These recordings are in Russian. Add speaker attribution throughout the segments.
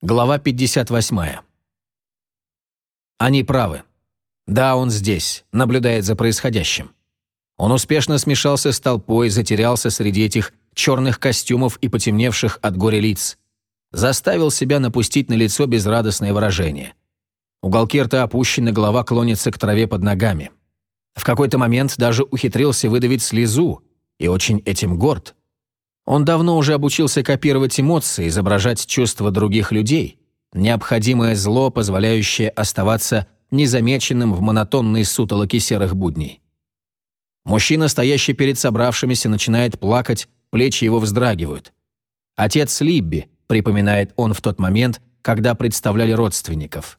Speaker 1: Глава 58. Они правы. Да, он здесь, наблюдает за происходящим. Он успешно смешался с толпой, затерялся среди этих черных костюмов и потемневших от горя лиц. Заставил себя напустить на лицо безрадостное выражение. Уголки рта опущены, голова клонится к траве под ногами. В какой-то момент даже ухитрился выдавить слезу, и очень этим горд. Он давно уже обучился копировать эмоции, изображать чувства других людей, необходимое зло, позволяющее оставаться незамеченным в монотонной сутолоке серых будней. Мужчина, стоящий перед собравшимися, начинает плакать, плечи его вздрагивают. «Отец Либби», — припоминает он в тот момент, когда представляли родственников.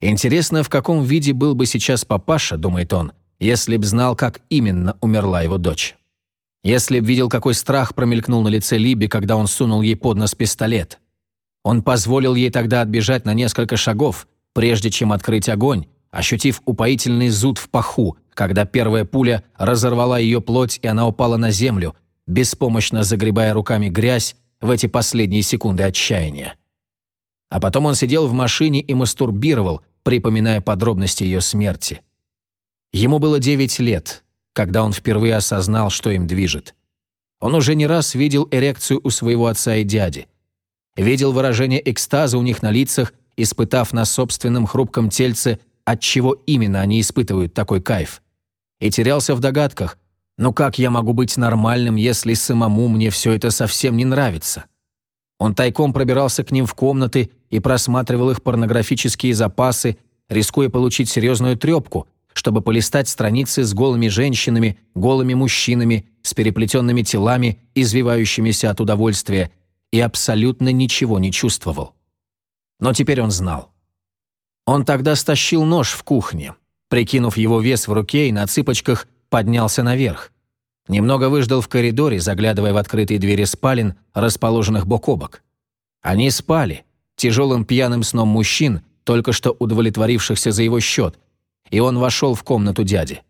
Speaker 1: «Интересно, в каком виде был бы сейчас папаша», — думает он, «если б знал, как именно умерла его дочь». Если б видел, какой страх промелькнул на лице Либи, когда он сунул ей под нос пистолет. Он позволил ей тогда отбежать на несколько шагов, прежде чем открыть огонь, ощутив упоительный зуд в паху, когда первая пуля разорвала ее плоть, и она упала на землю, беспомощно загребая руками грязь в эти последние секунды отчаяния. А потом он сидел в машине и мастурбировал, припоминая подробности ее смерти. Ему было девять лет, когда он впервые осознал, что им движет. Он уже не раз видел эрекцию у своего отца и дяди. Видел выражение экстаза у них на лицах, испытав на собственном хрупком тельце, от чего именно они испытывают такой кайф. И терялся в догадках, ну как я могу быть нормальным, если самому мне все это совсем не нравится? Он тайком пробирался к ним в комнаты и просматривал их порнографические запасы, рискуя получить серьезную трепку, чтобы полистать страницы с голыми женщинами, голыми мужчинами, с переплетенными телами, извивающимися от удовольствия, и абсолютно ничего не чувствовал. Но теперь он знал. Он тогда стащил нож в кухне, прикинув его вес в руке и на цыпочках поднялся наверх. Немного выждал в коридоре, заглядывая в открытые двери спален, расположенных бок о бок. Они спали, тяжелым пьяным сном мужчин, только что удовлетворившихся за его счет, и он вошел в комнату дяди.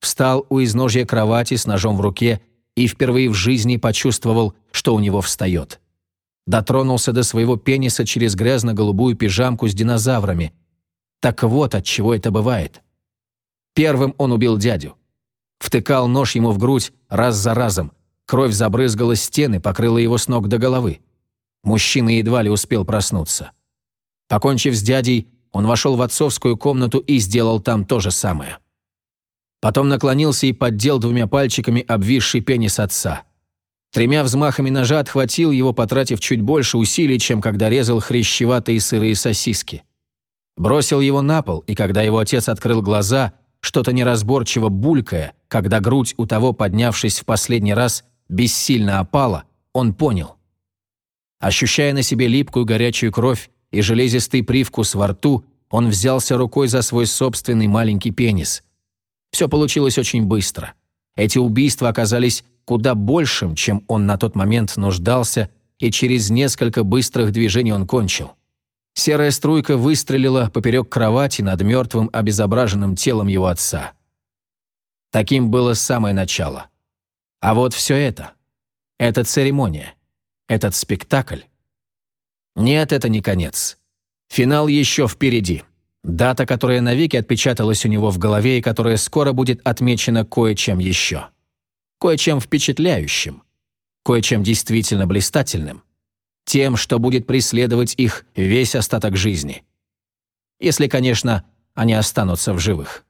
Speaker 1: Встал у изножья кровати с ножом в руке и впервые в жизни почувствовал, что у него встает. Дотронулся до своего пениса через грязно-голубую пижамку с динозаврами. Так вот от чего это бывает. Первым он убил дядю. Втыкал нож ему в грудь раз за разом. Кровь забрызгала стены, покрыла его с ног до головы. Мужчина едва ли успел проснуться. Покончив с дядей, он вошел в отцовскую комнату и сделал там то же самое. Потом наклонился и поддел двумя пальчиками обвисший пенис отца. Тремя взмахами ножа отхватил его, потратив чуть больше усилий, чем когда резал хрящеватые сырые сосиски. Бросил его на пол, и когда его отец открыл глаза, что-то неразборчиво булькая, когда грудь у того, поднявшись в последний раз, бессильно опала, он понял. Ощущая на себе липкую горячую кровь, и железистый привкус во рту, он взялся рукой за свой собственный маленький пенис. Все получилось очень быстро. Эти убийства оказались куда большим, чем он на тот момент нуждался, и через несколько быстрых движений он кончил. Серая струйка выстрелила поперек кровати над мертвым обезображенным телом его отца. Таким было самое начало. А вот все это. Эта церемония. Этот спектакль. Нет, это не конец. Финал еще впереди. Дата, которая навеки отпечаталась у него в голове и которая скоро будет отмечена кое-чем еще. Кое-чем впечатляющим. Кое-чем действительно блистательным. Тем, что будет преследовать их весь остаток жизни. Если, конечно, они останутся в живых.